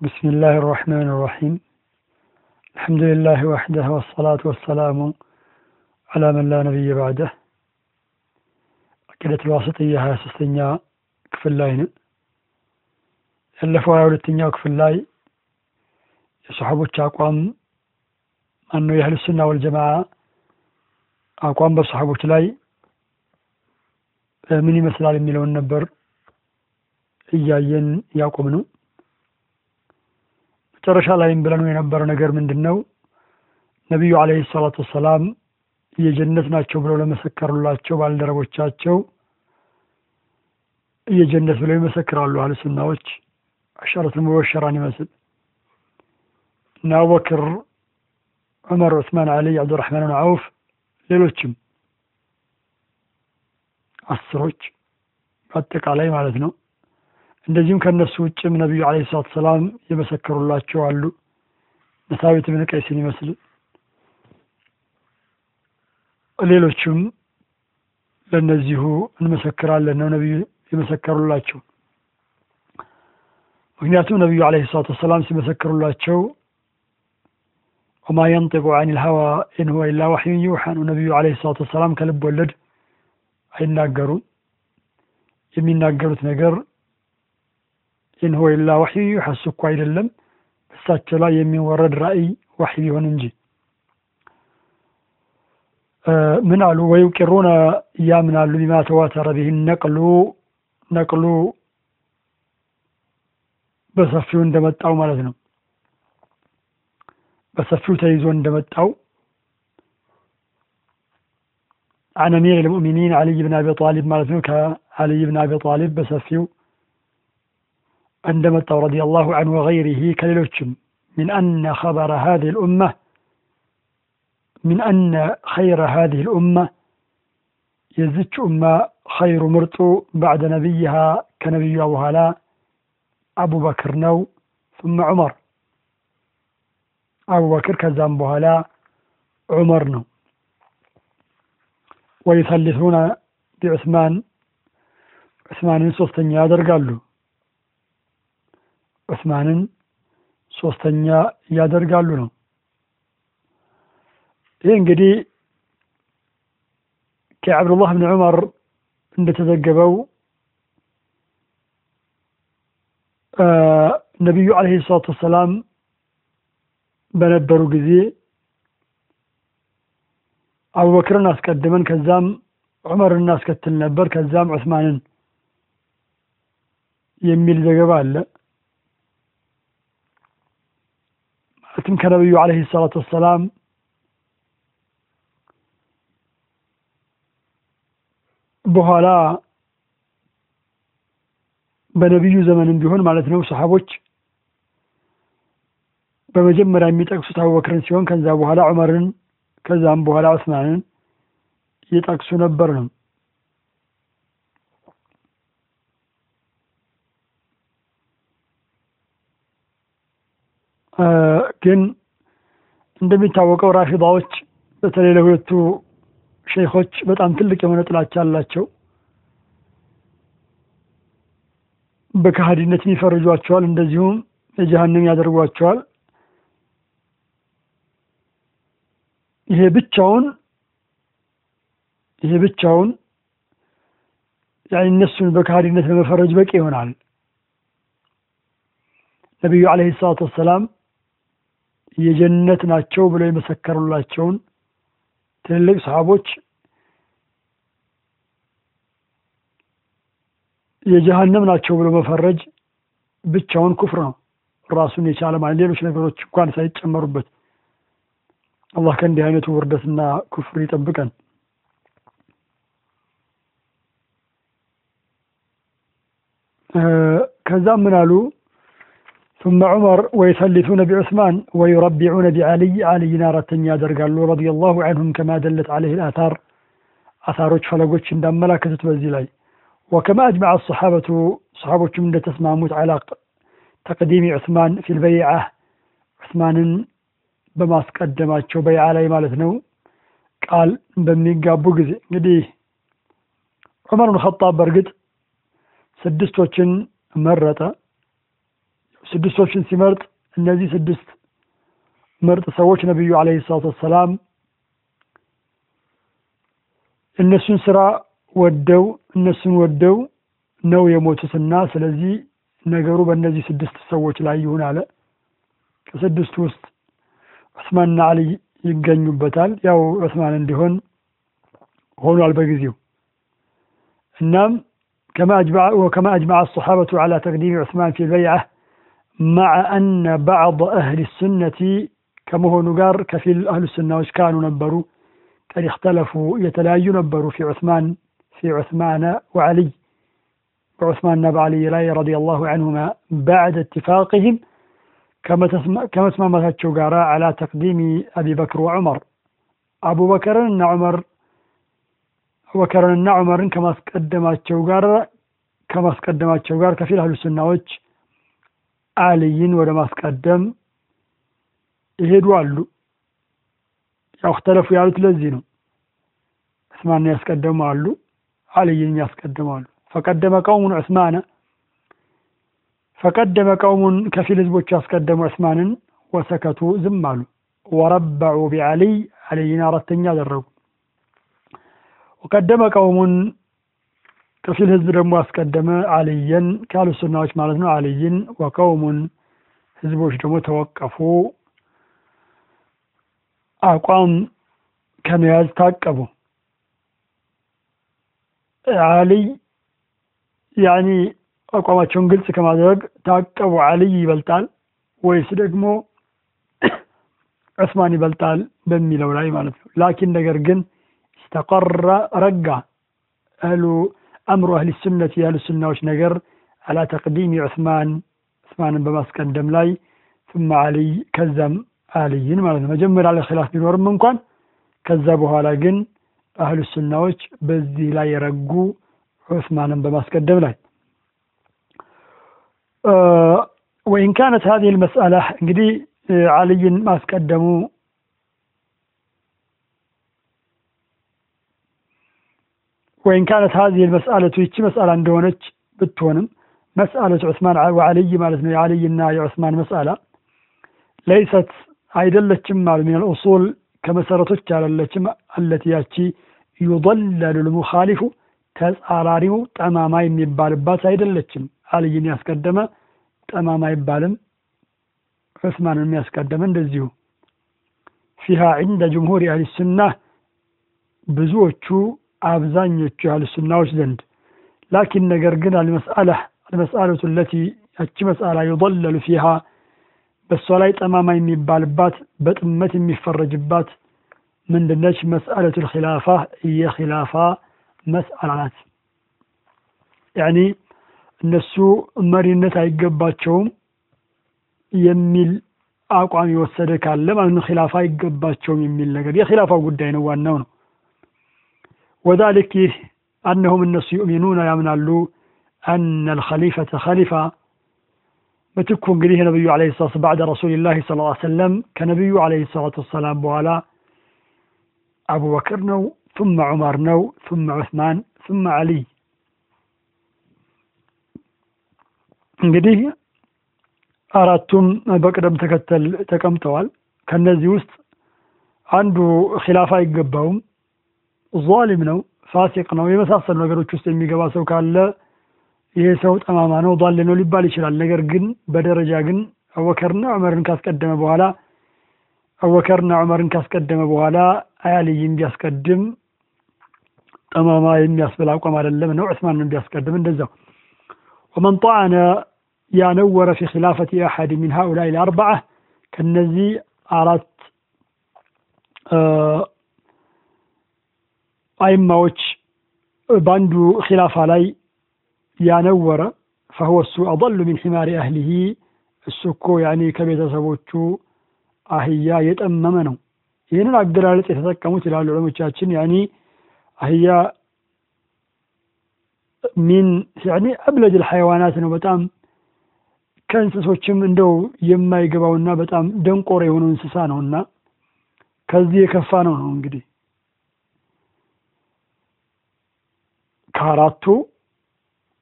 بسم الله الرحمن الرحيم الحمد لله وحده والصلاة والسلام على من لا نبي بعده አቂደቱል ዋሲጥያ ሀያ ሶስተኛ ክፍል ላይ ነን። ያለፈው ሀያ ሁለተኛው ክፍል ላይ የሰሓቦች አቋም ማነው የአህሉ ሱና ወልጀማዓ አቋም በሰሓቦች ላይ ምን ይመስላል የሚለውን ነበር እያየን ያቆም ነው። መጨረሻ ላይም ብለን የነበረ ነገር ምንድን ነው? ነቢዩ ዓለይሂ ሰላቱ ወሰላም የጀነት ናቸው ብለው ለመሰከሩላቸው ባልደረቦቻቸው የጀነት ብለው ይመሰክራሉ። አህሉ ሱናዎች አሸረቱል ሙበሸራን ይመስል እና አቡበክር፣ ዑመር፣ ዑስማን፣ አሊ፣ አብዱራሕማን ብን ዐውፍ ሌሎችም አስሮች በአጠቃላይ ማለት ነው። እንደዚሁም ከእነሱ ውጭም ነቢዩ ዓለይሂ ሰላቱ ወሰላም የመሰከሩላቸው አሉ። ነሳቢት ብን ቀይስን ይመስል ሌሎችም ለእነዚሁ እንመሰክራለን ነው ነቢዩ የመሰከሩላቸው። ምክንያቱም ነቢዩ ዓለይሂ ሰላቱ ወሰላም ሲመሰክሩላቸው ወማ የንጢቁ አን ልሀዋ إن هو إلا وحي يوحى ነው። ነቢዩ عليه الصلاة والسلام ከልብ ወለድ አይናገሩም። የሚናገሩት ነገር إن هو إلا وحي يوحى እሱ እኮ አይደለም እሳቸው ላይ የሚወረድ ራእይ ዋሕይ ቢሆን እንጂ ምን አሉ? ويقرون ያምናሉ بما تواتر به النقل النقل በሰፊው እንደመጣው ማለት ነው። በሰፊው ተይዞ እንደመጣው عن أمير المؤمنين አልይ ብን አቢ ጣሊብ ማለት ነው። ከአልይ ብን አቢ ጣሊብ በሰፊው እንደመጣው رضي الله عنه وغيره ከሌሎችም من أن خير هذه الأمة من أن خير هذه الأمة የዚች ኡማ ኸይሩ ምርጡ بعد نبيها ከነቢዩዋ በኋላ አቡበክር ነው። ثم ዑመር አቡበክር ከዛም በኋላ ዑመር ነው። ወዩሰሊሱነ ቢዑስማን ዑስማንን ሶስተኛ ያደርጋሉ። ዑስማንን ሶስተኛ ያደርጋሉ ነው። ይህ እንግዲህ ከዓብዱላህ ብን ዑመር እንደተዘገበው ነቢዩ ዓለይሂ ሰላቱ ወሰላም በነበሩ ጊዜ አቡበክርን አስቀድመን ከዛም ዑመርን እናስከትል ነበር ከዛም ዑስማንን የሚል ዘገባ አለ። ማለትም ከነቢዩ ዓለይሂ ሰላቱ ወሰላም በኋላ በነቢዩ ዘመንም ቢሆን ማለት ነው ሰሓቦች በመጀመሪያ የሚጠቅሱት አቡበክርን ሲሆን ከዛ በኋላ ዑመርን ከዛም በኋላ ዑስማንን ይጠቅሱ ነበር ነው። ግን እንደሚታወቀው ራፊዳዎች በተለይ ለሁለቱ ሼኾች በጣም ትልቅ የሆነ ጥላቻ አላቸው። በከሃዲነትም ይፈርጇቸዋል፣ እንደዚሁም የጀሃንም ያደርጓቸዋል። ይሄ ብቻውን ይሄ ብቻውን እነሱን በከሃዲነት ለመፈረጅ በቂ ይሆናል። ነቢዩ ዓለይሂ ሰላቱ ወሰላም የጀነት ናቸው ብለው የመሰከሩላቸውን ትልልቅ ሰሃቦች የጀሃነም ናቸው ብሎ መፈረጅ ብቻውን ኩፍር ነው፣ ራሱን የቻለ ማለት ሌሎች ነገሮች እንኳን ሳይጨመሩበት። አላህ ከእንዲህ አይነቱ ውርደትና ኩፍር ይጠብቀን። ከዛም ምን አሉ? ثم عمر ويثلثون بعثمان ويربعون بعلي علي አራተኛ ያደርጋሉ ረዲየላሁ ዐንሁም ከማ ደለት ዐለይህ አልአታር አታሮች ፈለጎች እንዳመላከቱት በዚህ ላይ። ወከማ አጅመዐ ሰሓበቱ ሰሓቦቹም እንደተስማሙት ዐላ ተቅዲም ዑስማን ፊል በይዓ ዑስማንን በማስቀደማቸው በይዓ ላይ ማለት ነው። ቃል በሚጋቡ ጊዜ። እንግዲህ ዑመር ብን ኸጣብ በእርግጥ ስድስቶችን መረጠ። ስድስቶችን ሲመርጥ እነዚህ ስድስት ምርጥ ሰዎች ነቢዩ ዓለይሂ ሰላቱ ወሰላም እነሱን ስራ ወደው እነሱን ወደው ነው የሞቱትና ስለዚህ ነገሩ በእነዚህ ስድስት ሰዎች ላይ ይሁን አለ። ከስድስቱ ውስጥ ዑስማንና አሊ ይገኙበታል። ያው ዑስማን እንዲሆን ሆኗል በጊዜው። እናም ወከማ አጅመዐ አሰሓበቱ ዐላ ተቅዲሚ ዑስማን ፊ በይዐ መዐ አነ በዕድ አህሊ ሱነቲ ከመሆኑ ጋር ከፊል አህሉ ሱናዎች ካኑ ነበሩ ቀድ እክተለፉ የተለያዩ ነበሩ ፊ ዑስማን ፊ ዑስማነ ወዐሊይ በዑስማንና በዐሊይ ላይ ረዲየላሁ ዐንሁማ በዕደ ኢትፋቅህም ከመስማማታቸው ጋር ዐላ ተቅዲሚ አቢበክር ወዑመር አቡበከርንና ዑመር አቡበከርንና ዑመርን ከማስቀደማቸው ጋር ከማስቀደማቸው ጋር ከፊል አህሉ ሱናዎች አልይን ወደ ማስቀደም ይሄዱ አሉ። ያው እክተለፉ ያሉት ለዚህ ነው። ዑስማንን ያስቀደሙ አሉ፣ አልይን ያስቀደሙ አሉ። ፈቀደመ ቀውሙን ዑስማነ ፈቀደመ ቀውሙን ከፊል ህዝቦች ያስቀደሙ ዑስማንን ወሰከቱ ዝም አሉ። ወረበዑ ቢዐሊይ አልይን አራተኛ አደረጉ። ወቀደመ ቀውሙን ከፊል ህዝብ ደግሞ ያስቀደመ አልየን ካሉ ሱናዎች ማለት ነው። አልይን ወቀውሙን ህዝቦች ደግሞ ተወቀፉ፣ አቋም ከመያዝ ታቀቡ። አልይ ያኒ አቋማቸውን ግልጽ ከማድረግ ታቀቡ። አልይ ይበልጣል ወይስ ደግሞ ዑስማን ይበልጣል በሚለው ላይ ማለት ነው። ላኪን ነገር ግን ኢስተቀረ ረጋ አህሉ አምሩ አህሊ ሱነት ያሉ ሱናዎች ነገር አላ ተቅዲሚ ዑስማን ዑስማንን በማስቀደም ላይ ثم አልይ ከዛም አልይን ማለት ነው። መጀመሪያ ላይ ኺላፍ ቢኖርም እንኳን ከዛ በኋላ ግን አህሉ ሱናዎች በዚህ ላይ የረጉ ዑስማንን በማስቀደም ላይ ወኢን ካነት ሀዚህ ልመስአላ እንግዲህ አልይን ማስቀደሙ ወይን ካነት ሀዚህ ልመስአለቱ ይቺ መስአላ እንደሆነች ብትሆንም መስአለቱ ዑስማን ወአልይ ማለት ነው የአልይና የዑስማን መስአላ ለይሰት አይደለችም አሉ ሚን ልኡሱል ከመሰረቶች ያለለችም አለት ያቺ ዩضለሉ ልሙኻሊፉ ተጻራሪው ጠማማ የሚባልባት አይደለችም። አልይን ያስቀደመ ጠማማ አይባልም። ዑስማንን የሚያስቀደመ እንደዚሁ ፊሃ ዕንደ ጅምሁር አህሊ ሱና ብዙዎቹ አብዛኞቹ ያህል ሱናዎች ዘንድ ላኪን ነገር ግን አልመስአላ አልመስአለቱ ለቲ ያቺ መስአላ ዩضለሉ ፊሃ በእሷ ላይ ጠማማ የሚባልባት በጥመት የሚፈረጅባት ምንድነች? መስአለቱ ልኪላፋ የኪላፋ መስአላ ያኒ እነሱ መሪነት አይገባቸውም የሚል አቋም የወሰደ ካለ ማለት ነው። ኪላፋ አይገባቸውም የሚል ነገር የኪላፋው ጉዳይ ነው፣ ዋናው ነው። ወዛሊክ ይህ አነሁም እነሱ ዩእሚኑና ያምናሉ አነ ልኸሊፈተ ኸሊፋ ምትኩ እንግዲህ የነቢዩ ዓለይሂ ሰላቱ ባዕደ ረሱሊላሂ ሰለላሁ ዐለይሂ ወሰለም ከነቢዩ ዓለይሂ ሰላቱ ወሰላም በኋላ አቡበክር ነው፣ ثم ዑመር ነው፣ ثم ዑስማን፣ ثم አሊይ። እንግዲህ አራቱም በቅደም ተከተል ተቀምጠዋል። ከነዚህ ውስጥ አንዱ ኺላፋ አይገባውም፣ ዟሊም ነው፣ ፋሲቅ ነው፣ የመሳሰሉ ነገሮች ውስጥ የሚገባ ሰው ካለ ይሄ ሰው ጠማማ ነው ዷል ነው ሊባል ይችላል። ነገር ግን በደረጃ ግን አቡበከርና ዑመርን ካስቀደመ በኋላ አቡበከርና ዑመርን ካስቀደመ በኋላ አልይን ቢያስቀድም ጠማማ የሚያስብል አቋም አይደለም ነው። ዑስማንን ቢያስቀድም እንደዛው። ወመን ጣዓነ ያነወረ ፊ ኺላፈቲ አሐድ ሚን ሃኡላይ ልአርበዓ ከነዚህ አራት አይማዎች በአንዱ ኺላፋ ላይ ያነወረ ፈሁወ እሱ አضሉ ሚን ሒማሪ አህሊሂ እሱ እኮ ያኔ ከቤተሰቦቹ አህያ የጠመመ ነው። ይህንን አገላለጽ የተጠቀሙት ይላሉ ዑለሞቻችን። ያኔ አህያ ሚን ያኔ አብለጅ ልሐይዋናት ነው። በጣም ከእንስሶችም እንደው የማይገባውና በጣም ደንቆሮ የሆነው እንስሳ ነው እና ከዚህ የከፋ ነው ነው እንግዲህ ከአራቱ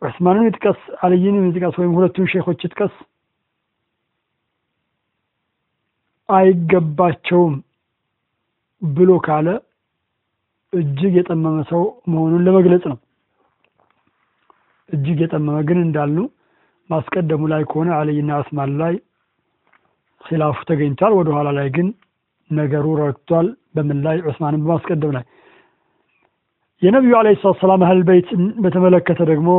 ዑስማንን ይጥቀስ አልይንን ይጥቀስ ወይም ሁለቱን ሼኮች ይጥቀስ አይገባቸውም ብሎ ካለ እጅግ የጠመመ ሰው መሆኑን ለመግለጽ ነው። እጅግ የጠመመ ግን እንዳልኑ ማስቀደሙ ላይ ከሆነ አልይና ዑስማን ላይ ኺላፉ ተገኝቷል። ወደ ኋላ ላይ ግን ነገሩ ረግቷል። በምን ላይ ዑስማንን በማስቀደም ላይ የነቢዩ ዓለይሂ ሰላቱ ሰላም አህል በይት በተመለከተ ደግሞ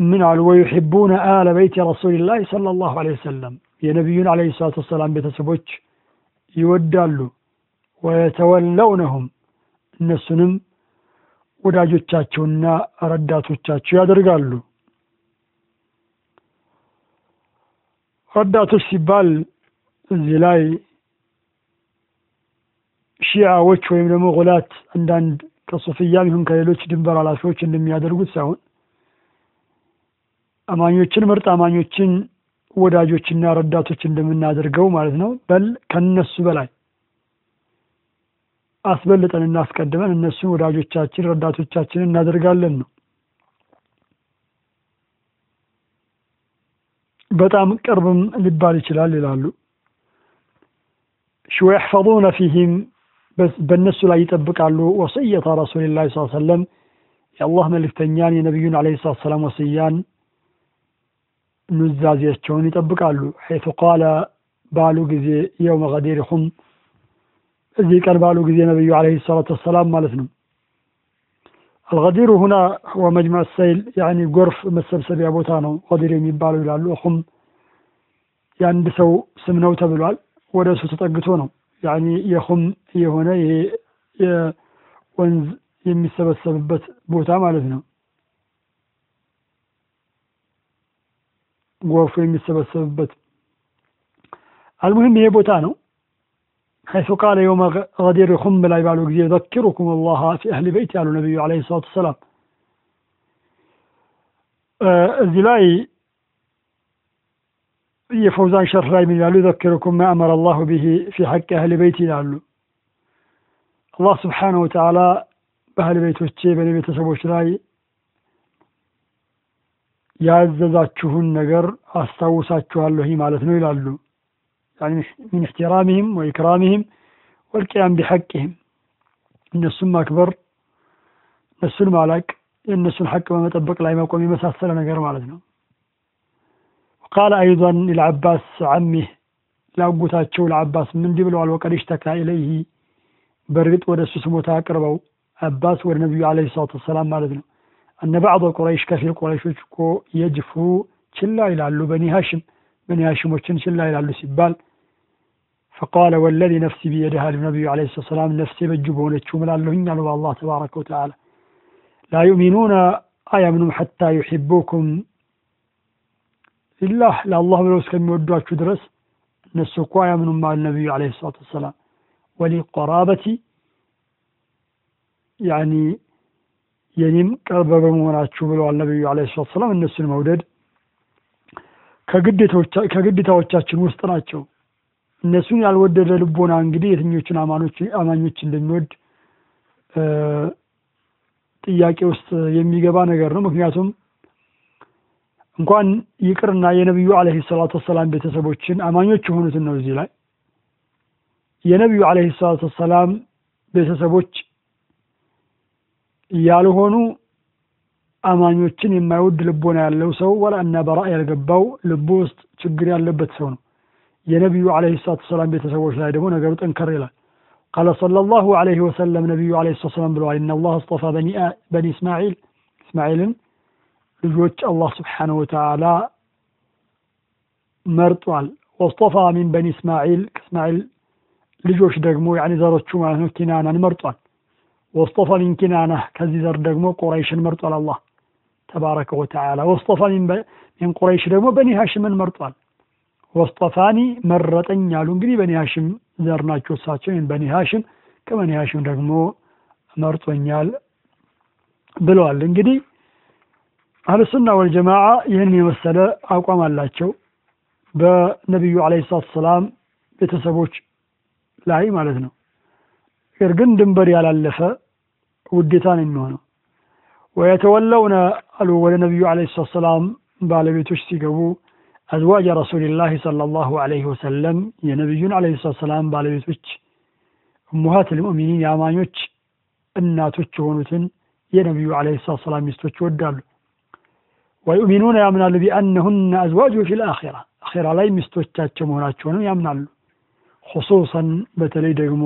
ምን አሉ? ወዩሒቡነ አለ በይት ረሱሊላህ ሰለላሁ ዐለይሂ ወሰለም የነቢዩን ዓለይሂ ሰላቱ ወሰላም ቤተሰቦች ይወዳሉ። ወየተወለውነሁም እነሱንም ወዳጆቻቸውና ረዳቶቻቸው ያደርጋሉ። ረዳቶች ሲባል እዚህ ላይ ሺዓዎች ወይም ደግሞ ጉላት አንዳንድ ከሱፍያም ይሁን ከሌሎች ድንበር ኃላፊዎች እንደሚያደርጉት ሳይሆን አማኞችን ምርጥ አማኞችን ወዳጆችና ረዳቶች እንደምናደርገው ማለት ነው። በል ከነሱ በላይ አስበልጠን እናስቀድመን እነሱን ወዳጆቻችን ረዳቶቻችን እናደርጋለን ነው። በጣም ቅርብም ሊባል ይችላል ይላሉ። ወየሕፈظነ ፊህም በእነሱ ላይ ይጠብቃሉ። ወስየተ ረሱሊላህ ስ ሰለም የአላህ መልእክተኛን የነቢዩን ዓለይሂ ሰላቱ ሰላም ወስያን ኑዛዜያቸውን ይጠብቃሉ። ሐይቱ ቃለ ባሉ ጊዜ የውመ ገዲሪሁም እዚህ ቀን ባሉ ጊዜ ነቢዩ ዓለይሂ ሰላቱ ወሰላም ማለት ነው። አልገዲሩ ሁና ሁወ መጅመዕ ሰይል ያኒ ጎርፍ መሰብሰቢያ ቦታ ነው ገዲር የሚባለው ይላሉ። ሁም የአንድ ሰው ስም ነው ተብሏል። ወደ እሱ ተጠግቶ ነው ያኒ የሁም የሆነ ይሄ የወንዝ የሚሰበሰብበት ቦታ ማለት ነው። ጎርፉ የሚሰበሰብበት المهم ይሄ ቦታ ነው። حيث قال يوم غدير خم ላይ ባሉ ጊዜ أذكركم الله في أهل بيتي ያሉ ነቢዩ عليه الصلاة والسلام። እዚህ ላይ የፈውዛን شرح ላይ ምን ይላሉ? يذكركم ما أمر الله به في حق أهل البيت ይላሉ። አላህ ስብሓነሁ ወተዓላ በአህል ቤቶቼ በእኔ ቤተሰቦች ላይ ያዘዛችሁን ነገር አስታውሳችኋለሁ ማለት ነው ይላሉ። ሚን እሕትራሚህም ወኢክራሚህም ወልቅያም ቢሐቅህም እነሱን ማክበር፣ እነሱን ማላቅ፣ የእነሱን ሐቅ በመጠበቅ ላይ መቆም የመሳሰለ ነገር ማለት ነው። ቃለ አይዷን ልዓባስ ዓሚህ ላጉታቸው ለዓባስም እንዲህ ብለዋል። ወቀድ ሽተካ ኢለይህ በእርግጥ ወደ እሱ ስሞታ አቅርበው አባስ ወደ ነቢዩ ዓለይሂ ሰላቱ ወሰላም ማለት ነው እነ ባዕض ቁረይሽ ከፊል ቁረይሾች እኮ የጅፉ ችላ ይላሉ በኒ ሃሽም በኒ ሃሽሞችን ችላ ይላሉ ሲባል ፈቃለ ወለዚ ነፍሲ ቢየድህ አሉ ነቢዩ ዓለይሂ ሰላቱ ወሰላም ነፍሴ በእጁ በሆነችው ምላለሁኝ አሉ በአላህ ተባረከ ወተዓላ ላ ዩእሚኑነ አያምኑም ሐታ ዩሒቡኩም ኢላህ ለአላህ ብለው እስከሚወዷችሁ ድረስ እነሱ እኮ አያምኑም አሉ ነቢዩ ዓለይሂ ሰላቱ ወሰላም ወሊ ቆራበቲ ያኒ የኔም ቅርብ በመሆናችሁ ብለዋል ነቢዩ ዓለይሂ ሰላቱ ወሰላም። እነሱን መውደድ ከግዴታዎቻችን ውስጥ ናቸው። እነሱን ያልወደደ ልቦና እንግዲህ የትኞቹን አማኞች እንደሚወድ ጥያቄ ውስጥ የሚገባ ነገር ነው። ምክንያቱም እንኳን ይቅርና የነቢዩ ዓለይሂ ሰላቱ ወሰላም ቤተሰቦችን አማኞች የሆኑትን ነው እዚህ ላይ የነቢዩ ዓለይሂ ሰላቱ ወሰላም ቤተሰቦች ያልሆኑ አማኞችን የማይወድ ልቦና ያለው ሰው ወላ እና በራ ያልገባው ልቡ ውስጥ ችግር ያለበት ሰው ነው። የነቢዩ ዓለይሂ ሰላቱ ወሰላም ቤተሰቦች ላይ ደግሞ ነገሩ ጠንከር ይላል። ቃለ ሰለላሁ ዓለይሂ ወሰለም ነቢዩ ዓለይሂ ሰላቱ ብለዋል። ኢነላህ አስጠፋ በኒ እስማዒል እስማዒልን ልጆች አላህ ስብሓነሁ ወተዓላ መርጧል። ወስጠፋ ሚን በኒ እስማዒል ከእስማዒል ልጆች ደግሞ ያኒ ዘሮቹ ማለት ነው ኪናናን መርጧል። ወስጠፋ ሚን ኪናና ከዚህ ዘር ደግሞ ቁረይሽን መርጧል አላህ ተባረከ ወተዓላ። ወስጠፋ ሚን ቁረይሽ ደግሞ በኒ ሃሽምን መርጧል። ወስጠፋኒ መረጠኝ አሉ። እንግዲህ በኒ ሃሽም ዘር ናቸው እሳቸው። ይህን በኒ ሃሽም ከበኒ ሃሽም ደግሞ መርጦኛል ብለዋል። እንግዲህ አህልሱና ወልጀማዓ ይህን የመሰለ አቋም አላቸው በነቢዩ ዓለይሂ ሰላቱ ወሰላም ቤተሰቦች ላይ ማለት ነው። ነገር ግን ድንበር ያላለፈ ውዴታ ነው የሚሆነው። ወየተወለውነ አሉ ወደ ነቢዩ ዓለይሂ ሰላቱ ወሰላም ባለቤቶች ሲገቡ አዝዋጅ ረሱሊላህ ሰለላሁ ዐለይሂ ወሰለም የነቢዩን ዐለይሂ ሰላቱ ሰላም ባለቤቶች እሙሃት ልሙእሚኒን የአማኞች እናቶች የሆኑትን የነቢዩ ዐለይሂ ሰላቱ ሰላም ሚስቶች ይወዳሉ። ወዩእሚኑነ ያምናሉ ቢአነሁነ አዝዋጁ ፊል አኺራ አኺራ ላይ ሚስቶቻቸው መሆናቸውንም ያምናሉ። ኹሱሰን በተለይ ደግሞ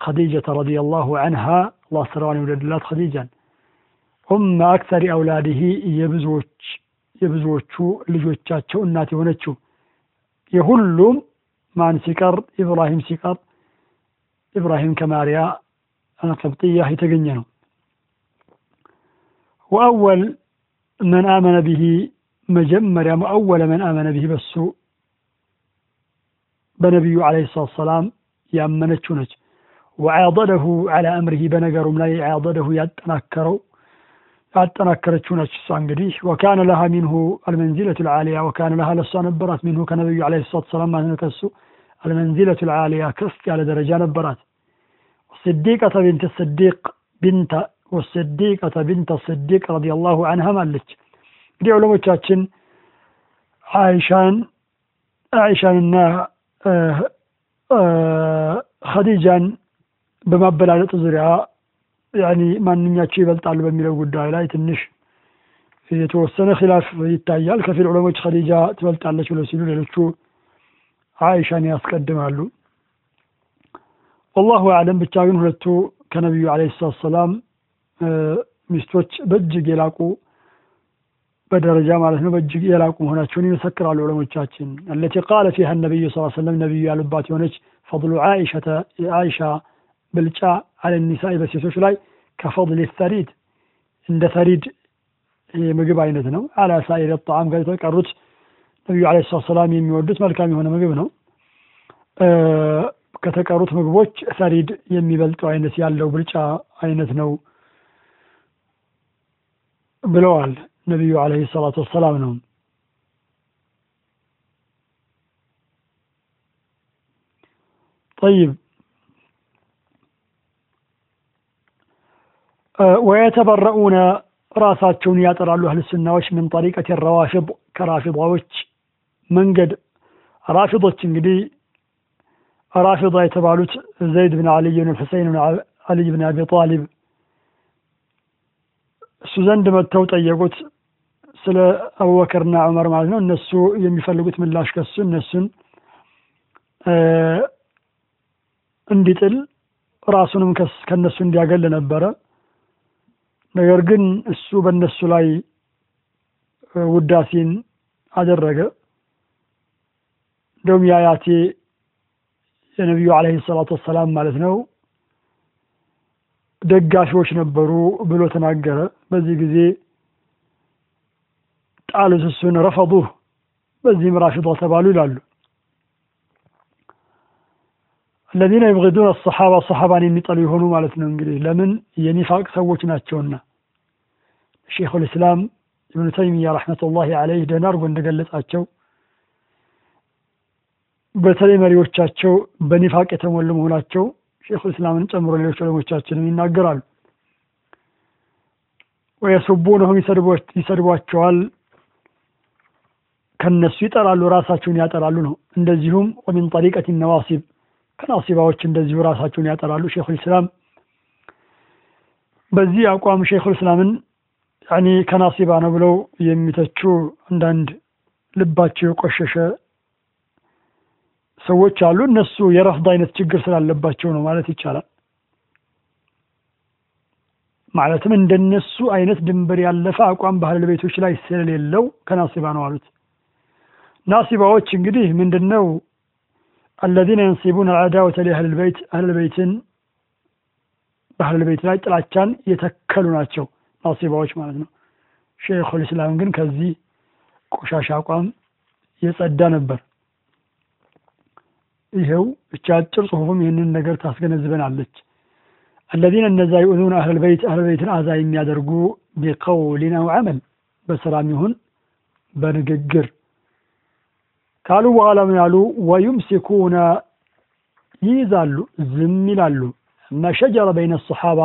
ኸዲጀተ ረዲየላሁ ዐንሃ አላህ ስራዋን የወደድላት ኸዲጃን ኡመ አክሰሪ አውላዲሂ የብዙዎች የብዙዎቹ ልጆቻቸው እናት የሆነችው የሁሉም ማን ሲቀር ኢብራሂም ሲቀር ኢብራሂም ከማርያ ቅብጥያ የተገኘ ነው። ወአወል መን አመነ ብሂ መጀመሪያ ወአወለ መን አመነ ብሂ በሱ በነቢዩ ዓለይሂ ሰላቱ ሰላም ያመነችው ነች። ወዓደደሁ ዐላ አምሪሂ በነገሩም ላይ ዓደደሁ ያጠናከረው ያጠናከረችው ነች። እሷ እንግዲህ ወካነ ለሃ ሚንሁ አልመንዚለቱ ልዓሊያ ወካነ ለሃ ለሷ ነበራት ሚንሁ ከነቢዩ ዓለይሂ ሰላቱ ሰላም ማለት ነው ከሱ አልመንዚለቱ ልዓሊያ ከፍ ያለ ደረጃ ነበራት። ስዲቀተ ቢንት ስዲቅ ቢንተ ወስዲቀተ ቢንተ ስዲቅ ረዲየላሁ ዐንሃም አለች። እንግዲህ ዑለሞቻችን አይሻን አይሻንና ኸዲጃን በማበላለጥ ዙሪያ ያኒ ማንኛቸው ይበልጣሉ በሚለው ጉዳይ ላይ ትንሽ የተወሰነ ኺላፍ ይታያል። ከፊል ዑለሞች ኸዲጃ ትበልጣለች ብለው ሲሉ፣ ሌሎቹ አይሻን ያስቀድማሉ። ወላሁ አዕለም። ብቻ ግን ሁለቱ ከነቢዩ ዓለይሂ ሰላም ሚስቶች በእጅግ የላቁ በደረጃ ማለት ነው በእጅግ የላቁ መሆናቸውን ይመሰክራሉ ዑለሞቻችን። አለቲ ቃለ ፊሃ ነቢዩ ስ ሰለም ነቢዩ ያሉባት የሆነች ፈضሉ ዓኢሸተ የአይሻ ብልጫ አለ ኒሳኢ በሴቶች ላይ ከፈضል ሰሪድ እንደ ሰሪድ የምግብ አይነት ነው። አላ ሳኢር ጣዓም ከተቀሩት ነቢዩ ዓለይሂ ሰላቱ ሰላም የሚወዱት መልካም የሆነ ምግብ ነው። ከተቀሩት ምግቦች ሰሪድ የሚበልጠው አይነት ያለው ብልጫ አይነት ነው ብለዋል ነቢዩ ዓለይሂ ሰላቱ ወሰላም ነው። ጠይብ ወየተበረኡነ ራሳቸውን ያጠራሉ አህል ሱናዎች ምን ጠሪቀት ረዋፊድ ከራፊዳዎች መንገድ ራፊዶች እንግዲህ ራፊዳ የተባሉት ዘይድ ብን አልይ ብን ሁሰይን ብን አልይ ብን አቢ ጣሊብ እሱ ዘንድ መጥተው ጠየቁት ስለ አቡበከርና ዑመር ማለት ነው። እነሱ የሚፈልጉት ምላሽ ከሱ እነሱን እንዲጥል ራሱንም ከነሱ እንዲያገል ነበረ። ነገር ግን እሱ በእነሱ ላይ ውዳሴን አደረገ። እንደውም የአያቴ የነቢዩ ዓለይሂ ሰላቱ ወሰላም ማለት ነው ደጋፊዎች ነበሩ ብሎ ተናገረ። በዚህ ጊዜ ጣሉት፣ እሱን ረፈዱህ፣ በዚህም ራፊዷ ተባሉ ይላሉ። አለዚነ ይብጊዱን አሰሓባ ሰሓባን የሚጠሉ የሆኑ ማለት ነው። እንግዲህ ለምን የኒፋቅ ሰዎች ናቸውና። ሼኹል ኢስላም ኢብኑ ተይሚያ ረሕመቱላሂ ዓለይህ ደህና አድርጎ እንደገለጻቸው በተለይ መሪዎቻቸው በኒፋቅ የተሞሉ መሆናቸው ሼኹ እስላምን ጨምሮ ሌሎች ዑለሞቻችንም ይናገራሉ። ወየሱቡነሁም ይሰድቧቸዋል፣ ከነሱ ይጠራሉ፣ ራሳቸውን ያጠራሉ ነው። እንደዚሁም ወሚን ጠሪቀት ነዋሲብ ከናሲባዎች እንደዚሁ ራሳቸውን ያጠራሉ። ሼኹል እስላም በዚህ አቋም ሼኹል እስላምን ከናሲባ ነው ብለው የሚተቹ አንዳንድ ልባቸው የቆሸሸ ሰዎች አሉ። እነሱ የረፍድ አይነት ችግር ስላለባቸው ነው ማለት ይቻላል። ማለትም እንደነሱ አይነት ድንበር ያለፈ አቋም ባህል ቤቶች ላይ ስለሌለው ከናሲባ ነው አሉት። ናሲባዎች እንግዲህ ምንድን? አለዚነ የንሲቡን አልዓዳወተ ሊአህል ቤት አህል ላይ ጥላቻን የተከሉ ናቸው ናሲባዎች ማለት ነው። ሼኹል ኢስላም ግን ከዚህ ቆሻሻ አቋም የጸዳ ነበር። ይኸው እቺ አጭር ጽሁፍም ይህንን ነገር ታስገነዝበናለች። الذين እነዛ يؤذون أهل البيت አዛ የሚያደርጉ بقول أو عمل በስራም ይሁን በንግግር ካሉ በኋላ ምን ያሉ ويمسكون ይይዛሉ፣ ዝም ይላሉ። እማ ሸጀረ በይነ ሰሓባ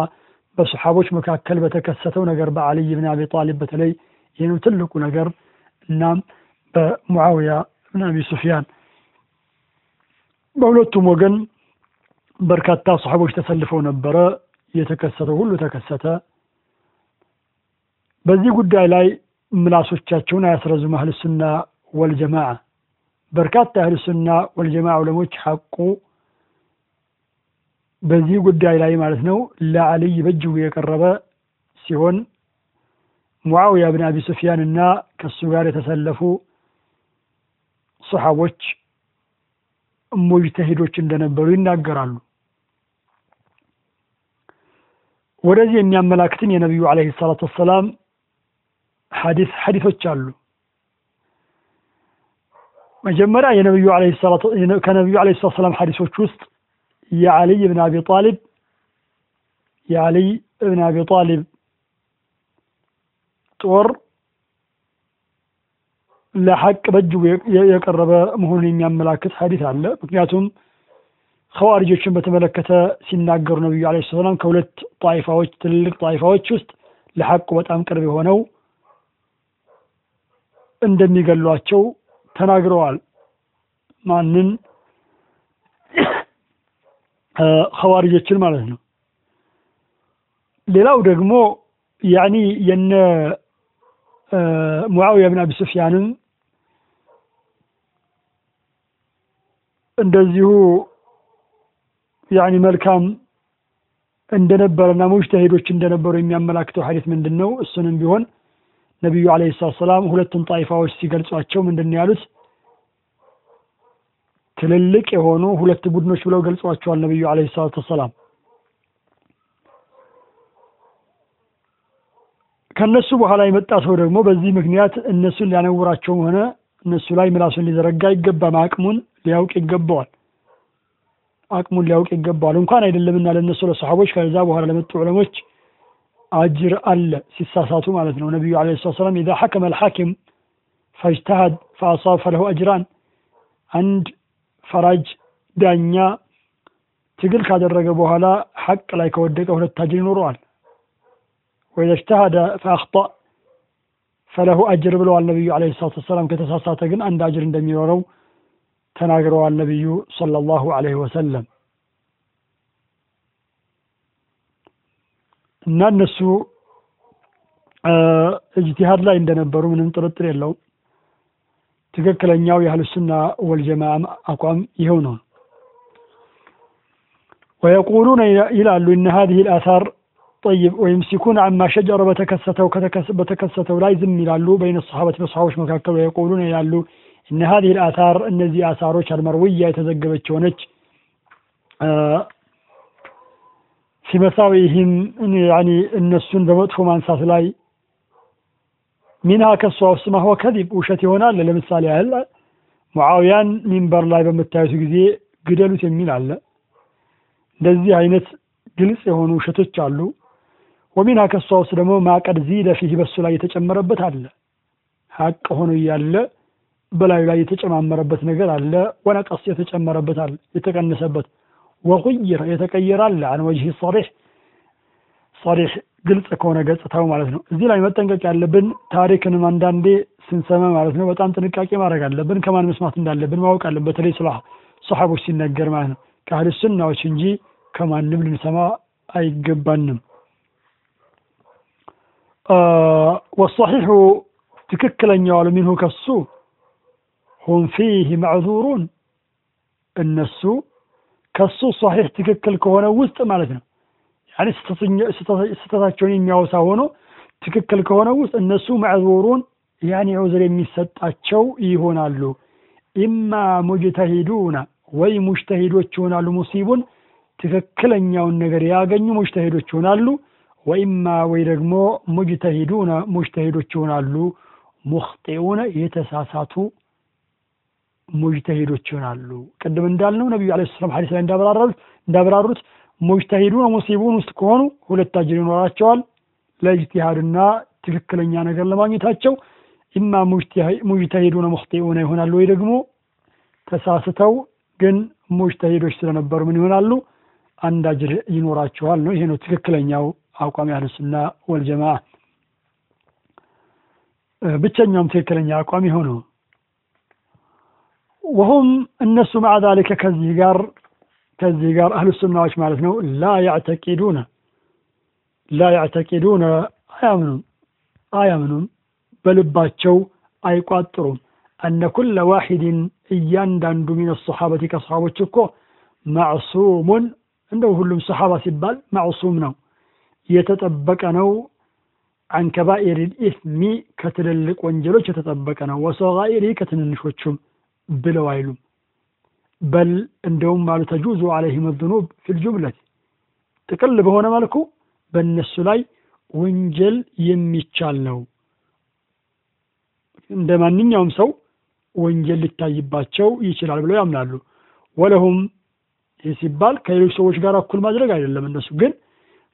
በሰሓቦች መካከል በተከሰተው ነገር በአልይ ብን አቢ ጣሊብ በተለይ ይህኑ ትልቁ ነገር እናም ሙዓውያ ብን አቢ ሱፊያን በሁለቱም ወገን በርካታ ሰሓቦች ተሰልፈው ነበረ። የተከሰተው ሁሉ ተከሰተ። በዚህ ጉዳይ ላይ ምላሶቻቸውን አያስረዙም አህል ሱና ወልጀማዓ። በርካታ አህል ሱና ወልጀማዓ ዑለሞች ሐቁ በዚህ ጉዳይ ላይ ማለት ነው ለአልይ በእጅጉ የቀረበ ሲሆን ሙዓውያ ብን አቢ ሱፊያን እና ከእሱ ጋር የተሰለፉ ሰሓቦች ሙጅተሂዶች እንደነበሩ ይናገራሉ። ወደዚህ የሚያመላክትን የነቢዩ አለይሂ ሰላቱ ወሰላም ሐዲስ ሐዲሶች አሉ። መጀመሪያ የነቢዩ ከነቢዩ አለይሂ ሰላቱ ወሰላም ሐዲሶች ውስጥ የአልይ ብን አቢ ጣሊብ የአልይ ብን አቢ ጣሊብ ጦር ለሐቅ በእጅጉ የቀረበ መሆኑን የሚያመላክት ሐዲስ አለ። ምክንያቱም ኸዋሪጆችን በተመለከተ ሲናገሩ ነቢዩ አለ ሰላም ከሁለት ጣይፋዎች ትልልቅ ጣይፋዎች ውስጥ ለሐቁ በጣም ቅርብ የሆነው እንደሚገሏቸው ተናግረዋል። ማንን? ኸዋሪጆችን ማለት ነው። ሌላው ደግሞ ያኒ የነ ሙዓውያ ብን አቢ ሱፊያንም እንደዚሁ ያኒ መልካም እንደነበረና ሙጅተሂዶች እንደነበሩ የሚያመላክተው ሐዲስ ምንድን ነው እሱንም ቢሆን ነቢዩ አለይሂ ሰላቱ ሰላም ሁለቱም ጣይፋዎች ሲገልጿቸው ምንድን ያሉት? ትልልቅ የሆኑ ሁለት ቡድኖች ብለው ገልጿቸዋል ነቢዩ አለይሂ ሰላቱ ሰላም ከነሱ በኋላ የመጣ ሰው ደግሞ በዚህ ምክንያት እነሱን ሊያነውራቸውም ሆነ እነሱ ላይ ምላሱን ሊዘረጋ አይገባም። አቅሙን ሊያውቅ ይገባዋል። አቅሙን ሊያውቅ ይገባዋል። እንኳን አይደለምና ለእነሱ ለሰሓቦች ከዛ በኋላ ለመጡ ዑለሞች አጅር አለ ሲሳሳቱ ማለት ነው። ነቢዩ አለ ሰላት ሰላም ኢዛ ሐከመ ልሐኪም ፈጅተሃድ ፈአሳብ ፈለሁ አጅራን አንድ ፈራጅ ዳኛ ትግል ካደረገ በኋላ ሐቅ ላይ ከወደቀ ሁለት አጅር ይኖረዋል። ወኢዛ እጅተሃደ ፈአኽጣእ ፈለሁ አጅር ብለዋል ነቢዩ አለ ሰላት ወሰላም። ከተሳሳተ ግን አንድ አጅር እንደሚኖረው ተናግረዋል ነቢዩ ሰለላሁ ዐለይሂ ወሰለም። እና እነሱ እጅቲሃድ ላይ እንደነበሩ ምንም ጥርጥር የለውም። ትክክለኛው የአህልሱና ወልጀማ አቋም ይኸው ነው። ወየቁሉነ ይላሉ እነ ሀዚህ ልአሳር ጠይብ ወይምሲኩን አማ ሸጀረ በተከሰተው በተከሰተው ላይ ዝም ይላሉ በይነ ሰሓበት በሰሓቦች መካከል ወየቁሉነ ይላሉ እነ ሀዚህ ልአሳር እነዚህ አሳሮች አልመርውያ የተዘገበች የሆነች ፊ መሳዊህም ያኒ እነሱን በመጥፎ ማንሳት ላይ ሚንሃ ከሷ ውስጥ ማህወ ከዚብ ውሸት ይሆናል። ለምሳሌ ያህል ሙዓውያን ሚንበር ላይ በምታዩት ጊዜ ግደሉት የሚል አለ። እንደዚህ አይነት ግልጽ የሆኑ ውሸቶች አሉ። ወሚንሃ ከሷ ውስጥ ደግሞ ማቀድ ዚደ ፊህ በሱ ላይ የተጨመረበት አለ። ሀቅ ሆኖ እያለ በላዩ ላይ የተጨማመረበት ነገር አለ ወነቀስ የተጨመረበት አለ የተቀነሰበት ወቁይር የተቀየረ አለ። አን ወጅህ ሰሪሕ ሰሪሕ ግልጽ ከሆነ ገጽታው ማለት ነው። እዚህ ላይ መጠንቀቅ ያለብን ታሪክንም አንዳንዴ ስንሰማ ማለት ነው በጣም ጥንቃቄ ማድረግ አለብን። ከማን መስማት እንዳለብን ማወቅ አለብን። በተለይ ስለ ሰሓቦች ሲነገር ማለት ነው። ከአህል ሱናዎች እንጂ ከማንም ልንሰማ አይገባንም። ወሰሒሑ ትክክለኛው አሉ። ሚንሁ ከሱ ሁም ፊህ ማዕዙሩን እነሱ ከሱ ሰሒሕ ትክክል ከሆነ ውስጥ ማለት ነው ስህተታቸውን የሚያወሳ ሆኖ ትክክል ከሆነ ውስጥ እነሱ ማዕዙሩን ያኔ ዑዝር የሚሰጣቸው ይሆናሉ ኢማ ሙጅተሂዱና ወይ ሙጅተሂዶች ይሆናሉ ሙሲቡን ትክክለኛውን ነገር ያገኙ ሙጅተሂዶች ይሆናሉ ወኢማ ወይ ደግሞ ሙጅተሂዱነ ሙጅተሂዶች ይሆናሉ ሙኽጢኡነ የተሳሳቱ ሙጅተሂዶች ይሆናሉ። ቅድም እንዳልነው ነቢዩ ለ ሰላም ሐዲስ ላይ እንዳብራሩት እንዳብራሩት ሙጅተሂዱን ሙሲቡን ውስጥ ከሆኑ ሁለት አጅር ይኖራቸዋል። ለእጅቲሃድና ትክክለኛ ነገር ለማግኘታቸው ኢማ ሙጅተሂዱነ ሙኽጢኡነ ይሆናሉ ወይ ደግሞ ተሳስተው ግን ሙጅተሂዶች ስለነበሩ ምን ይሆናሉ? አንድ አጅር ይኖራቸዋል ነው። ይሄ ነው ትክክለኛው አቋም ያህልሱና ወልጀማ ብቸኛውም ትክክለኛ አቋም የሆነው ወሁም እነሱ ማዓ ዛሊከ ከዚህ ጋር ከዚህ ጋር አህሉ ሱናዎች ማለት ነው ላ ያዕተቂዱነ ላ ያዕተቂዱነ አያምኑም አያምኑም በልባቸው አይቋጥሩም አነ ኩለ ዋሒድን እያንዳንዱ ሚን ሰሓበቲ ከሰሓቦች እኮ ማዕሱሙን እንደው ሁሉም ሰሓባ ሲባል ማዕሱም ነው የተጠበቀ ነው አን ከባኢር ልኢስሚ ከትልልቅ ወንጀሎች የተጠበቀ ነው ወሰጋኢሪ ከትንንሾቹም ብለው አይሉም። በል እንደውም አሉ ተጁዙ አለይህም ዝኑብ ፊልጁምለት ጥቅል በሆነ መልኩ በእነሱ ላይ ወንጀል የሚቻል ነው። እንደ ማንኛውም ሰው ወንጀል ሊታይባቸው ይችላል ብለው ያምናሉ። ወለሁም ይህ ሲባል ከሌሎች ሰዎች ጋር እኩል ማድረግ አይደለም እነሱ ግን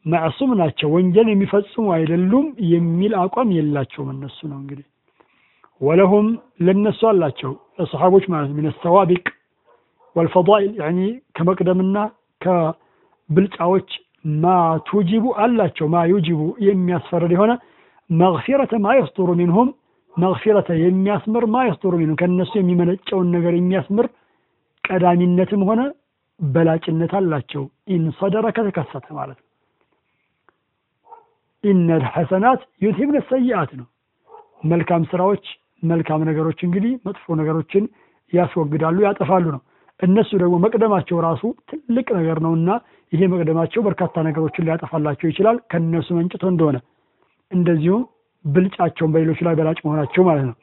ማዕሱም ናቸው ወንጀል የሚፈጽሙ አይደሉም የሚል አቋም የላቸውም እነሱ ነው እንግዲህ ወለሁም ለነሱ አላቸው ለሰሓቦች ማለት ሚን ሰዋቢቅ والفضائل يعني ከመቅደምና ከብልጫዎች ما توجب አላቸው። ما يوجب የሚያስፈርድ የሆነ مغفرة ما يصدر منهم مغفرة የሚያስምር ما يصدر منهم ከእነሱ የሚመነጨውን ነገር የሚያስምር ቀዳሚነትም ሆነ በላጭነት አላቸው። إن صدر ከተከሰተ ማለት ነው። إن الحسنات يذهبن السيئات ነው። መልካም ስራዎች መልካም ነገሮች እንግዲህ መጥፎ ነገሮችን ያስወግዳሉ ያጠፋሉ ነው። እነሱ ደግሞ መቅደማቸው ራሱ ትልቅ ነገር ነውና ይሄ መቅደማቸው በርካታ ነገሮችን ሊያጠፋላቸው ይችላል ከነሱ መንጭቶ እንደሆነ። እንደዚሁም ብልጫቸውን በሌሎች ላይ በላጭ መሆናቸው ማለት ነው።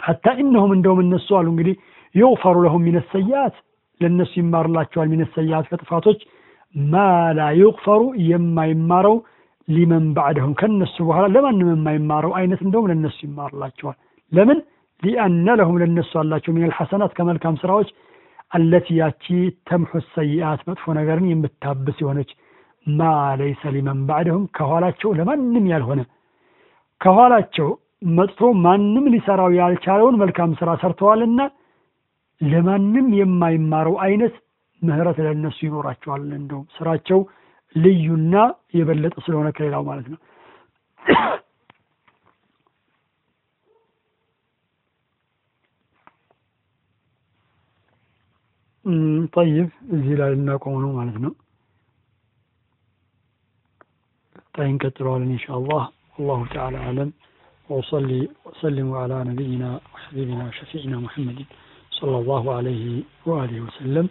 ሐታ ኢነሁም እንደውም እነሱ አሉ እንግዲህ ዩግፈሩ ለሁም ሚነ ሰያት ለእነሱ ይማርላቸዋል ሚነ ሰያት ከጥፋቶች። ማ ላ ዩግፈሩ የማይማረው ሊመን ባዕደሁም ከነሱ በኋላ ለማንም የማይማረው አይነት እንደውም ለነሱ ይማርላቸዋል ለምን ሊአነ ለሁም ለነሱ አላቸው ሚን ልሐሰናት ከመልካም ስራዎች አለቲ ያቺ ተምሑ ሰይአት መጥፎ ነገርን የምታብስ የሆነች ማ ለይሰ ሊመን ባዕደሁም ከኋላቸው ለማንም ያልሆነ ከኋላቸው መጥቶ ማንም ሊሰራው ያልቻለውን መልካም ስራ ሰርተዋልና ለማንም የማይማረው አይነት ምህረት ለእነሱ ይኖራቸዋል። እንደውም ስራቸው ልዩና የበለጠ ስለሆነ ከሌላው ማለት ነው طيب إزي لا لنا كونو نكون معناتنا تنكتروا إن شاء الله. والله تعالى أعلم. وصلي وأسلم على نبينا وحبيبنا وشفيعنا محمد صلى الله عليه وآله وسلم.